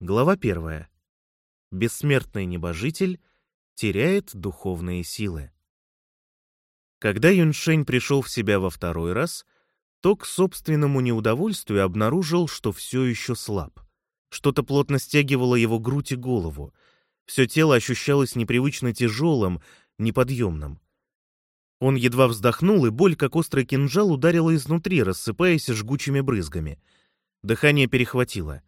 Глава первая. Бессмертный небожитель теряет духовные силы. Когда Юншень пришел в себя во второй раз, то к собственному неудовольствию обнаружил, что все еще слаб. Что-то плотно стягивало его грудь и голову. Все тело ощущалось непривычно тяжелым, неподъемным. Он едва вздохнул, и боль, как острый кинжал, ударила изнутри, рассыпаясь жгучими брызгами. Дыхание перехватило.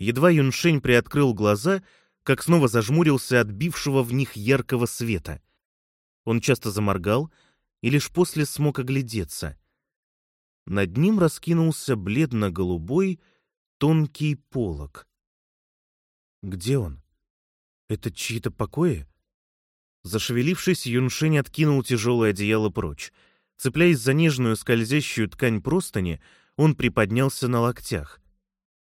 Едва Юншень приоткрыл глаза, как снова зажмурился от бившего в них яркого света. Он часто заморгал и лишь после смог оглядеться. Над ним раскинулся бледно-голубой тонкий полог. Где он? Это чьи-то покои? Зашевелившись, Юншень откинул тяжелое одеяло прочь. Цепляясь за нежную скользящую ткань простыни, он приподнялся на локтях.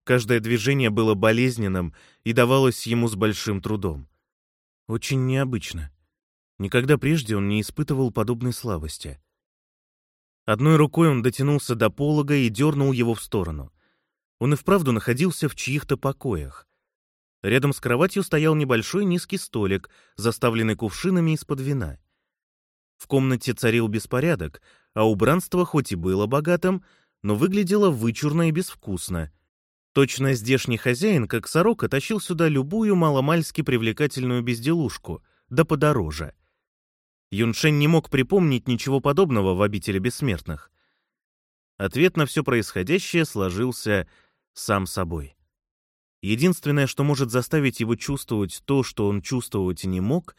Каждое движение было болезненным и давалось ему с большим трудом. Очень необычно. Никогда прежде он не испытывал подобной слабости. Одной рукой он дотянулся до полога и дернул его в сторону. Он и вправду находился в чьих-то покоях. Рядом с кроватью стоял небольшой низкий столик, заставленный кувшинами из-под вина. В комнате царил беспорядок, а убранство хоть и было богатым, но выглядело вычурно и безвкусно. Точно здешний хозяин, как сорока, тащил сюда любую маломальски привлекательную безделушку, да подороже. Юншень не мог припомнить ничего подобного в обители бессмертных. Ответ на все происходящее сложился сам собой. Единственное, что может заставить его чувствовать то, что он чувствовать не мог,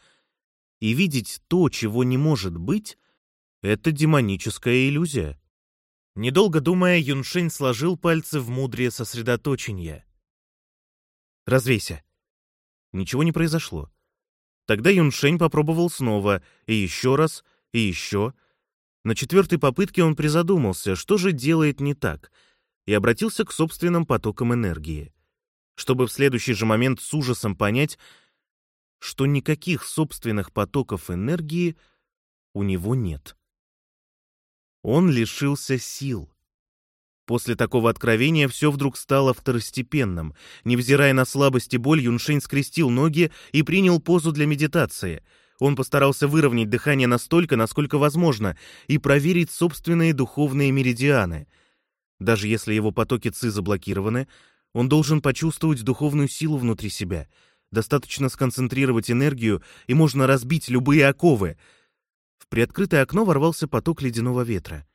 и видеть то, чего не может быть, это демоническая иллюзия. Недолго думая, Юншень сложил пальцы в мудрее сосредоточение. «Развейся». Ничего не произошло. Тогда Юншень попробовал снова, и еще раз, и еще. На четвертой попытке он призадумался, что же делает не так, и обратился к собственным потокам энергии чтобы в следующий же момент с ужасом понять, что никаких собственных потоков энергии у него нет. Он лишился сил. После такого откровения все вдруг стало второстепенным. Невзирая на слабость и боль, Юншень скрестил ноги и принял позу для медитации. Он постарался выровнять дыхание настолько, насколько возможно, и проверить собственные духовные меридианы. Даже если его потоки ЦИ заблокированы, он должен почувствовать духовную силу внутри себя. Достаточно сконцентрировать энергию, и можно разбить любые оковы. В приоткрытое окно ворвался поток ледяного ветра.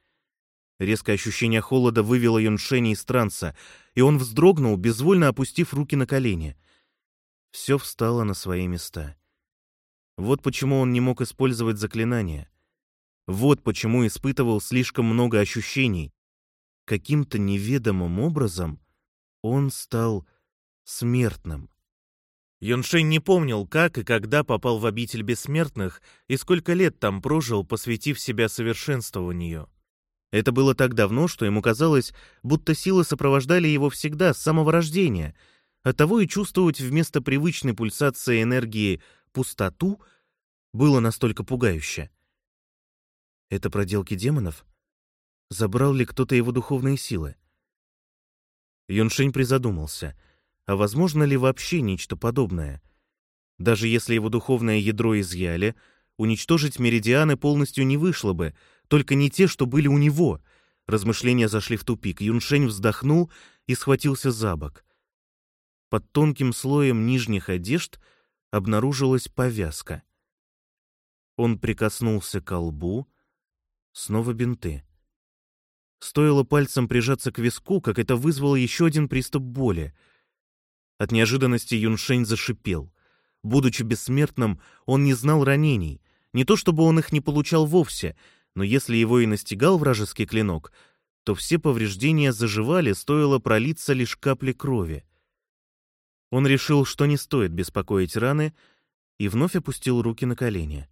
Резкое ощущение холода вывело Юншени из транса, и он вздрогнул, безвольно опустив руки на колени. Все встало на свои места. Вот почему он не мог использовать заклинания. Вот почему испытывал слишком много ощущений. Каким-то неведомым образом он стал смертным. Юншень не помнил, как и когда попал в обитель бессмертных и сколько лет там прожил, посвятив себя совершенствованию. Это было так давно, что ему казалось, будто силы сопровождали его всегда, с самого рождения. Оттого и чувствовать вместо привычной пульсации энергии пустоту было настолько пугающе. Это проделки демонов? Забрал ли кто-то его духовные силы? Юншень призадумался, а возможно ли вообще нечто подобное? Даже если его духовное ядро изъяли, уничтожить меридианы полностью не вышло бы, только не те, что были у него. Размышления зашли в тупик. Юншень вздохнул и схватился за бок. Под тонким слоем нижних одежд обнаружилась повязка. Он прикоснулся к лбу, снова бинты. Стоило пальцем прижаться к виску, как это вызвало еще один приступ боли. От неожиданности Юншень зашипел. Будучи бессмертным, он не знал ранений. Не то чтобы он их не получал вовсе, но если его и настигал вражеский клинок, то все повреждения заживали, стоило пролиться лишь капли крови. Он решил, что не стоит беспокоить раны, и вновь опустил руки на колени.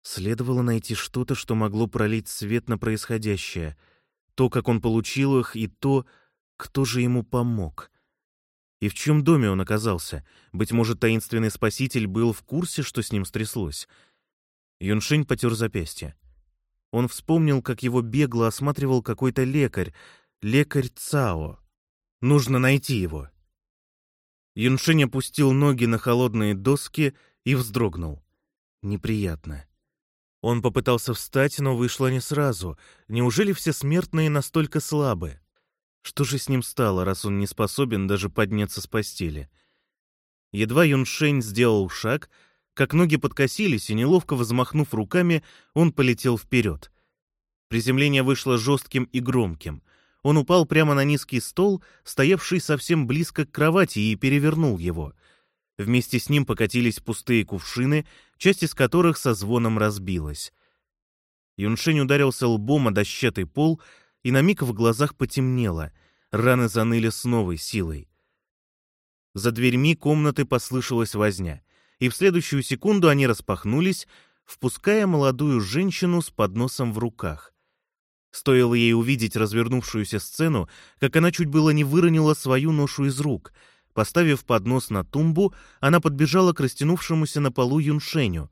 Следовало найти что-то, что могло пролить свет на происходящее — то, как он получил их, и то, кто же ему помог. И в чем доме он оказался? Быть может, таинственный спаситель был в курсе, что с ним стряслось? Юншень потер запястье. Он вспомнил, как его бегло осматривал какой-то лекарь, лекарь Цао. Нужно найти его. Юншень опустил ноги на холодные доски и вздрогнул. Неприятно. Он попытался встать, но вышло не сразу. Неужели все смертные настолько слабы? Что же с ним стало, раз он не способен даже подняться с постели? Едва Юншень сделал шаг, как ноги подкосились, и, неловко взмахнув руками, он полетел вперед. Приземление вышло жестким и громким. Он упал прямо на низкий стол, стоявший совсем близко к кровати, и перевернул его. Вместе с ним покатились пустые кувшины, часть из которых со звоном разбилась. Юншень ударился лбом о дощатый пол, и на миг в глазах потемнело, раны заныли с новой силой. За дверьми комнаты послышалась возня, и в следующую секунду они распахнулись, впуская молодую женщину с подносом в руках. Стоило ей увидеть развернувшуюся сцену, как она чуть было не выронила свою ношу из рук. Поставив поднос на тумбу, она подбежала к растянувшемуся на полу Юншеню.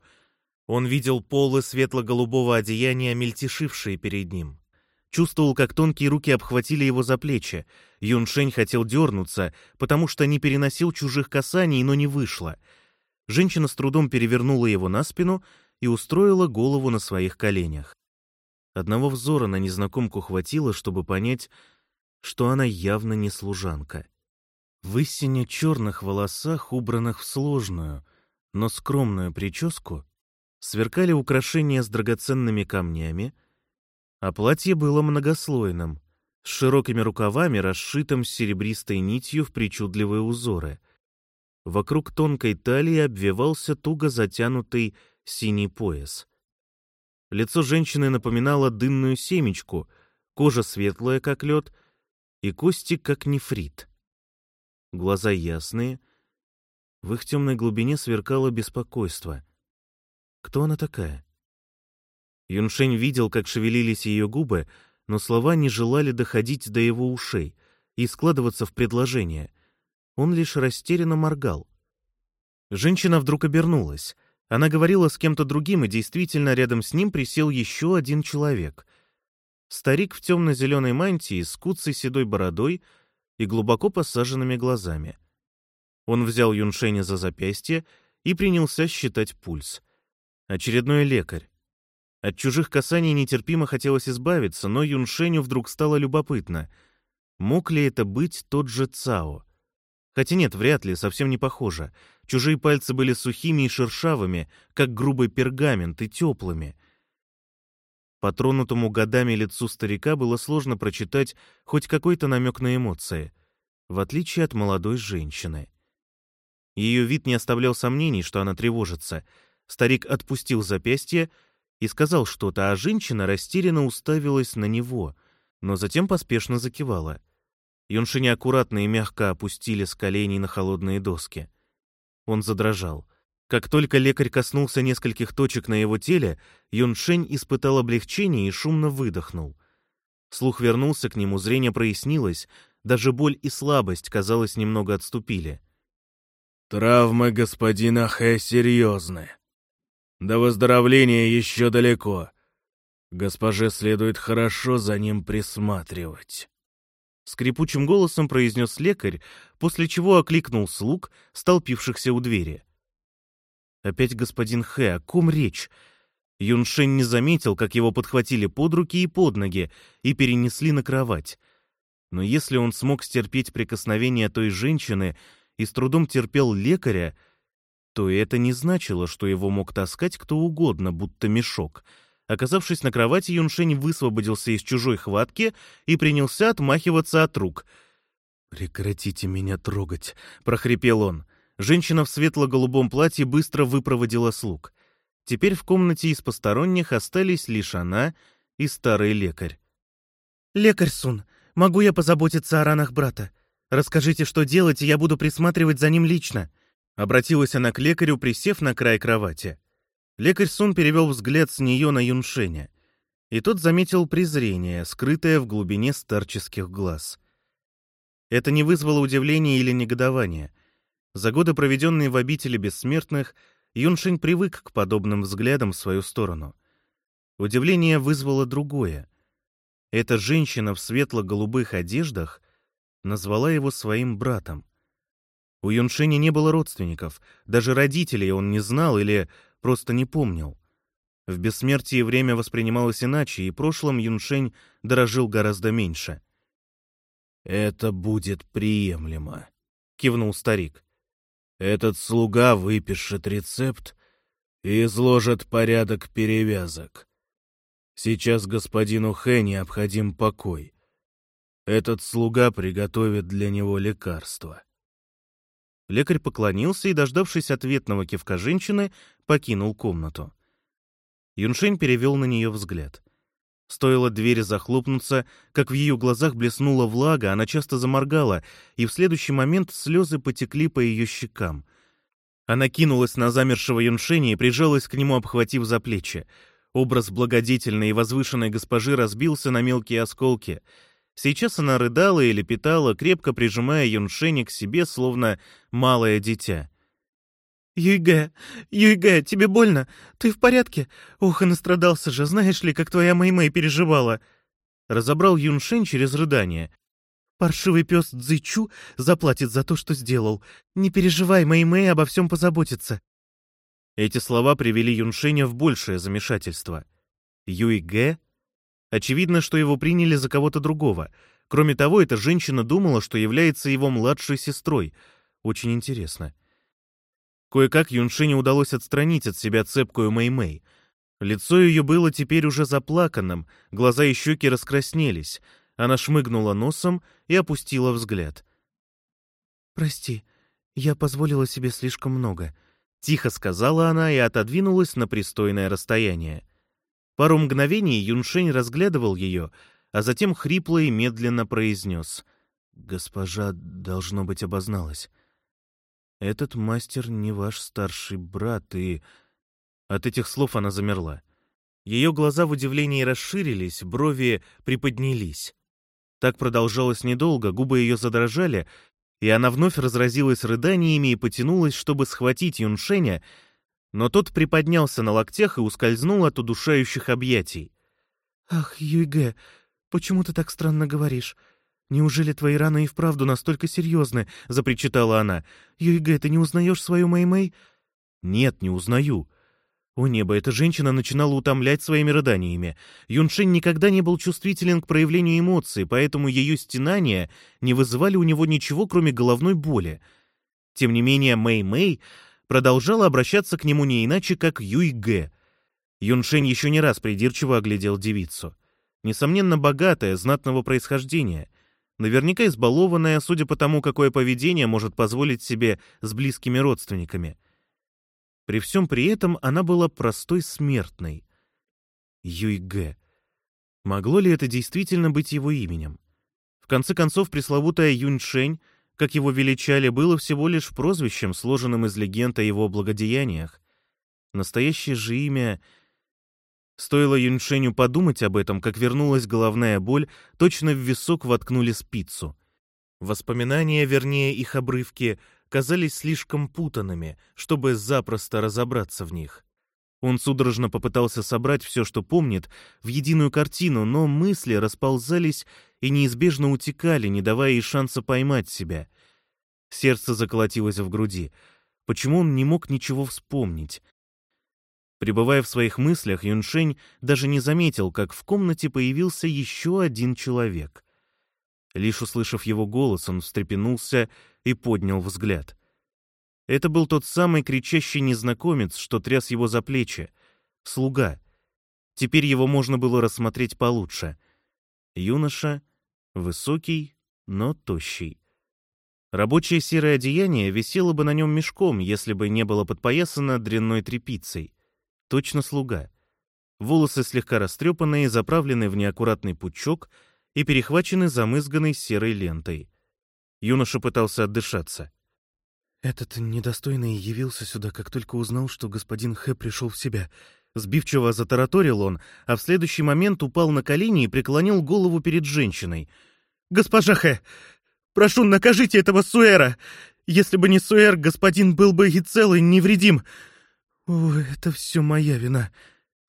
Он видел полы светло-голубого одеяния, мельтешившие перед ним. Чувствовал, как тонкие руки обхватили его за плечи. Юншень хотел дернуться, потому что не переносил чужих касаний, но не вышло. Женщина с трудом перевернула его на спину и устроила голову на своих коленях. Одного взора на незнакомку хватило, чтобы понять, что она явно не служанка. В истине черных волосах, убранных в сложную, но скромную прическу, сверкали украшения с драгоценными камнями, а платье было многослойным, с широкими рукавами, расшитым серебристой нитью в причудливые узоры. Вокруг тонкой талии обвивался туго затянутый синий пояс. Лицо женщины напоминало дынную семечку, кожа светлая, как лед, и кости, как нефрит. Глаза ясные, в их темной глубине сверкало беспокойство. Кто она такая? Юншень видел, как шевелились ее губы, но слова не желали доходить до его ушей и складываться в предложение. Он лишь растерянно моргал. Женщина вдруг обернулась. Она говорила с кем-то другим, и действительно рядом с ним присел еще один человек. Старик в темно-зеленой мантии с куцей седой бородой и глубоко посаженными глазами. Он взял Юншеня за запястье и принялся считать пульс. Очередной лекарь. От чужих касаний нетерпимо хотелось избавиться, но Юншеню вдруг стало любопытно. Мог ли это быть тот же Цао? Хотя нет, вряд ли, совсем не похоже. Чужие пальцы были сухими и шершавыми, как грубый пергамент, и теплыми. По тронутому годами лицу старика было сложно прочитать хоть какой-то намек на эмоции, в отличие от молодой женщины. Ее вид не оставлял сомнений, что она тревожится. Старик отпустил запястье и сказал что-то, а женщина растерянно уставилась на него, но затем поспешно закивала. Юнши аккуратно и мягко опустили с коленей на холодные доски. Он задрожал. Как только лекарь коснулся нескольких точек на его теле, Юншень испытал облегчение и шумно выдохнул. Слух вернулся к нему, зрение прояснилось, даже боль и слабость, казалось, немного отступили. «Травмы господина Хэ серьезны. До выздоровления еще далеко. Госпоже следует хорошо за ним присматривать». Скрипучим голосом произнес лекарь, после чего окликнул слуг, столпившихся у двери. Опять господин Хэ, о ком речь? Юншень не заметил, как его подхватили под руки и под ноги и перенесли на кровать. Но если он смог стерпеть прикосновение той женщины и с трудом терпел лекаря, то это не значило, что его мог таскать кто угодно, будто мешок — Оказавшись на кровати, Юншень высвободился из чужой хватки и принялся отмахиваться от рук. «Прекратите меня трогать», — прохрипел он. Женщина в светло-голубом платье быстро выпроводила слуг. Теперь в комнате из посторонних остались лишь она и старый лекарь. «Лекарь Сун, могу я позаботиться о ранах брата? Расскажите, что делать, и я буду присматривать за ним лично», — обратилась она к лекарю, присев на край кровати. Лекарь Сун перевел взгляд с нее на Юншеня, и тот заметил презрение, скрытое в глубине старческих глаз. Это не вызвало удивления или негодования. За годы, проведенные в обители бессмертных, Юншень привык к подобным взглядам в свою сторону. Удивление вызвало другое. Эта женщина в светло-голубых одеждах назвала его своим братом. У Юншеня не было родственников, даже родителей он не знал или просто не помнил. В бессмертии время воспринималось иначе, и прошлым Юншень дорожил гораздо меньше. «Это будет приемлемо», — кивнул старик. «Этот слуга выпишет рецепт и изложит порядок перевязок. Сейчас господину Хэ необходим покой. Этот слуга приготовит для него лекарство». Лекарь поклонился и, дождавшись ответного кивка женщины, покинул комнату. Юншень перевел на нее взгляд. Стоило двери захлопнуться, как в ее глазах блеснула влага, она часто заморгала, и в следующий момент слезы потекли по ее щекам. Она кинулась на замершего Юншеня и прижалась к нему, обхватив за плечи. Образ благодетельной и возвышенной госпожи разбился на мелкие осколки. Сейчас она рыдала и лепетала, крепко прижимая Юншеня к себе, словно малое дитя. «Юйге, Юйге, тебе больно? Ты в порядке? Ох, и настрадался же, знаешь ли, как твоя Мэймэй переживала!» Разобрал Юншень через рыдание. «Паршивый пес Цзычу заплатит за то, что сделал. Не переживай, Мэймэй обо всем позаботится». Эти слова привели Юншеня в большее замешательство. Юйге? Очевидно, что его приняли за кого-то другого. Кроме того, эта женщина думала, что является его младшей сестрой. Очень интересно. Кое-как Юншине удалось отстранить от себя цепкую Мэй-Мэй. Лицо ее было теперь уже заплаканным, глаза и щеки раскраснелись. Она шмыгнула носом и опустила взгляд. «Прости, я позволила себе слишком много», — тихо сказала она и отодвинулась на пристойное расстояние. Пару мгновений Юншень разглядывал ее, а затем хрипло и медленно произнес. «Госпожа, должно быть, обозналась». Этот мастер не ваш старший брат, и... От этих слов она замерла. Ее глаза в удивлении расширились, брови приподнялись. Так продолжалось недолго, губы ее задрожали, и она вновь разразилась рыданиями и потянулась, чтобы схватить Юншеня, но тот приподнялся на локтях и ускользнул от удушающих объятий. «Ах, Юйге, почему ты так странно говоришь? «Неужели твои раны и вправду настолько серьезны?» — запричитала она. «Юйге, ты не узнаешь свою Мэй-Мэй?» «Нет, не узнаю». О небо, эта женщина начинала утомлять своими рыданиями. Юншень никогда не был чувствителен к проявлению эмоций, поэтому ее стенания не вызывали у него ничего, кроме головной боли. Тем не менее, Мэй-Мэй продолжала обращаться к нему не иначе, как Юйге. Юншень еще не раз придирчиво оглядел девицу. Несомненно, богатая, знатного происхождения — Наверняка избалованная, судя по тому, какое поведение может позволить себе с близкими родственниками. При всем при этом она была простой смертной. Юйге. Могло ли это действительно быть его именем? В конце концов, пресловутая Юньшень, как его величали, было всего лишь прозвищем, сложенным из легенд о его благодеяниях. Настоящее же имя Стоило Юньшеню подумать об этом, как вернулась головная боль, точно в висок воткнули спицу. Воспоминания, вернее их обрывки, казались слишком путанными, чтобы запросто разобраться в них. Он судорожно попытался собрать все, что помнит, в единую картину, но мысли расползались и неизбежно утекали, не давая ей шанса поймать себя. Сердце заколотилось в груди. Почему он не мог ничего вспомнить? Пребывая в своих мыслях, Юншень даже не заметил, как в комнате появился еще один человек. Лишь услышав его голос, он встрепенулся и поднял взгляд. Это был тот самый кричащий незнакомец, что тряс его за плечи. Слуга. Теперь его можно было рассмотреть получше. Юноша, высокий, но тощий. Рабочее серое одеяние висело бы на нем мешком, если бы не было подпоясано дрянной тряпицей. Точно слуга. Волосы слегка растрепанные, заправлены в неаккуратный пучок и перехвачены замызганной серой лентой. Юноша пытался отдышаться. «Этот недостойный явился сюда, как только узнал, что господин Хэ пришел в себя», Сбивчиво затараторил он, а в следующий момент упал на колени и преклонил голову перед женщиной. «Госпожа Хэ, прошу, накажите этого Суэра! Если бы не Суэр, господин был бы и цел, невредим. «О, это все моя вина!»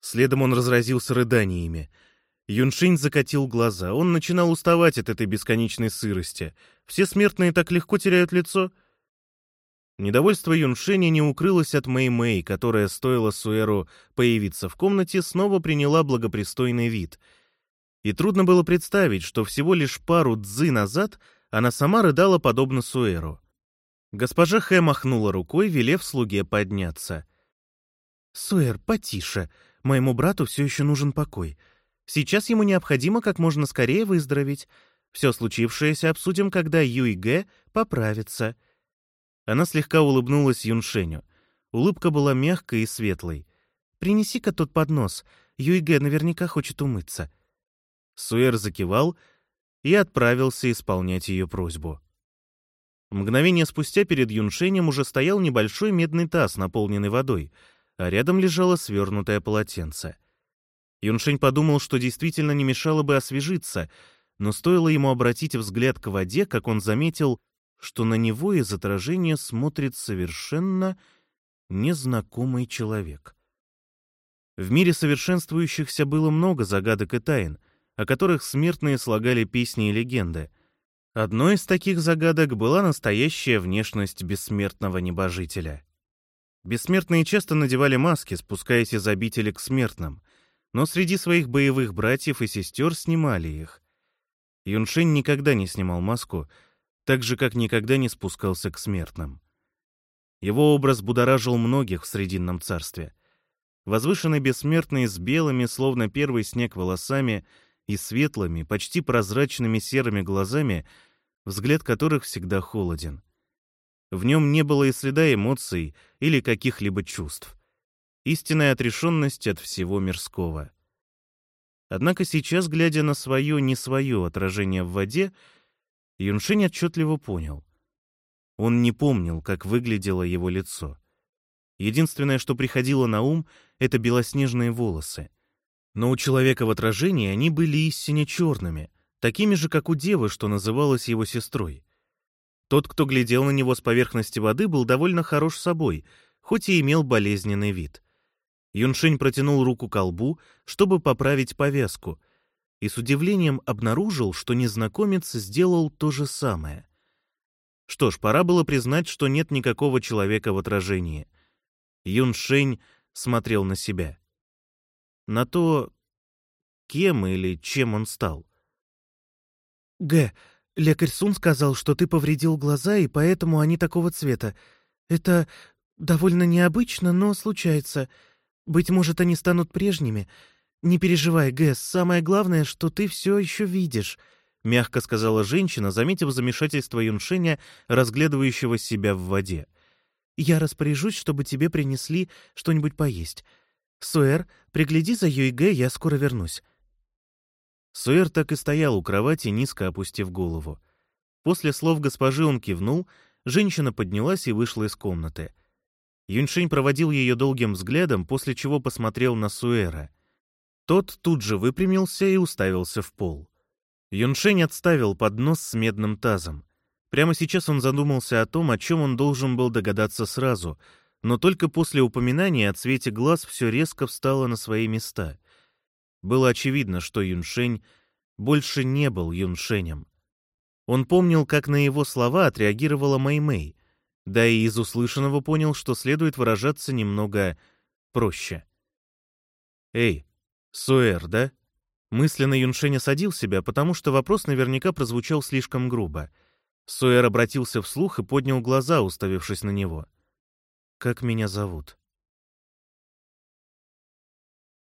Следом он разразился рыданиями. Юншинь закатил глаза. Он начинал уставать от этой бесконечной сырости. Все смертные так легко теряют лицо. Недовольство Юншеня не укрылось от Мэй-Мэй, которая, стоило Суэру появиться в комнате, снова приняла благопристойный вид. И трудно было представить, что всего лишь пару дзы назад она сама рыдала подобно Суэру. Госпожа Хэ махнула рукой, велев слуге подняться. «Суэр, потише. Моему брату все еще нужен покой. Сейчас ему необходимо как можно скорее выздороветь. Все случившееся обсудим, когда Юй Гэ поправится». Она слегка улыбнулась Юншеню. Улыбка была мягкой и светлой. «Принеси-ка тот поднос. Юйге наверняка хочет умыться». Суэр закивал и отправился исполнять ее просьбу. Мгновение спустя перед Юншенем уже стоял небольшой медный таз, наполненный водой, а рядом лежало свернутое полотенце. Юншень подумал, что действительно не мешало бы освежиться, но стоило ему обратить взгляд к воде, как он заметил — что на него из отражения смотрит совершенно незнакомый человек. В мире совершенствующихся было много загадок и тайн, о которых смертные слагали песни и легенды. Одной из таких загадок была настоящая внешность бессмертного небожителя. Бессмертные часто надевали маски, спускаясь из обители к смертным, но среди своих боевых братьев и сестер снимали их. Юншень никогда не снимал маску, так же, как никогда не спускался к смертным. Его образ будоражил многих в Срединном царстве. Возвышенный бессмертный с белыми, словно первый снег, волосами и светлыми, почти прозрачными серыми глазами, взгляд которых всегда холоден. В нем не было и следа эмоций или каких-либо чувств. Истинная отрешенность от всего мирского. Однако сейчас, глядя на свое не свое отражение в воде, Юншень отчетливо понял. Он не помнил, как выглядело его лицо. Единственное, что приходило на ум, — это белоснежные волосы. Но у человека в отражении они были истинно черными, такими же, как у девы, что называлась его сестрой. Тот, кто глядел на него с поверхности воды, был довольно хорош собой, хоть и имел болезненный вид. Юншень протянул руку к колбу, чтобы поправить повязку — и с удивлением обнаружил, что незнакомец сделал то же самое. Что ж, пора было признать, что нет никакого человека в отражении. Юн Шень смотрел на себя. На то, кем или чем он стал. «Г, лекарь Сун сказал, что ты повредил глаза, и поэтому они такого цвета. Это довольно необычно, но случается. Быть может, они станут прежними. «Не переживай, Гэс, самое главное, что ты все еще видишь», — мягко сказала женщина, заметив замешательство Юншеня, разглядывающего себя в воде. «Я распоряжусь, чтобы тебе принесли что-нибудь поесть. Суэр, пригляди за Юйгэ, я скоро вернусь». Суэр так и стоял у кровати, низко опустив голову. После слов госпожи он кивнул, женщина поднялась и вышла из комнаты. Юньшень проводил ее долгим взглядом, после чего посмотрел на Суэра — тот тут же выпрямился и уставился в пол. Юншень отставил поднос с медным тазом. Прямо сейчас он задумался о том, о чем он должен был догадаться сразу, но только после упоминания о цвете глаз все резко встало на свои места. Было очевидно, что Юншень больше не был Юншенем. Он помнил, как на его слова отреагировала Мэй-Мэй, да и из услышанного понял, что следует выражаться немного проще. «Эй, Суэр, да? Мысленно Юншень осадил себя, потому что вопрос наверняка прозвучал слишком грубо. Суэр обратился вслух и поднял глаза, уставившись на него. «Как меня зовут?»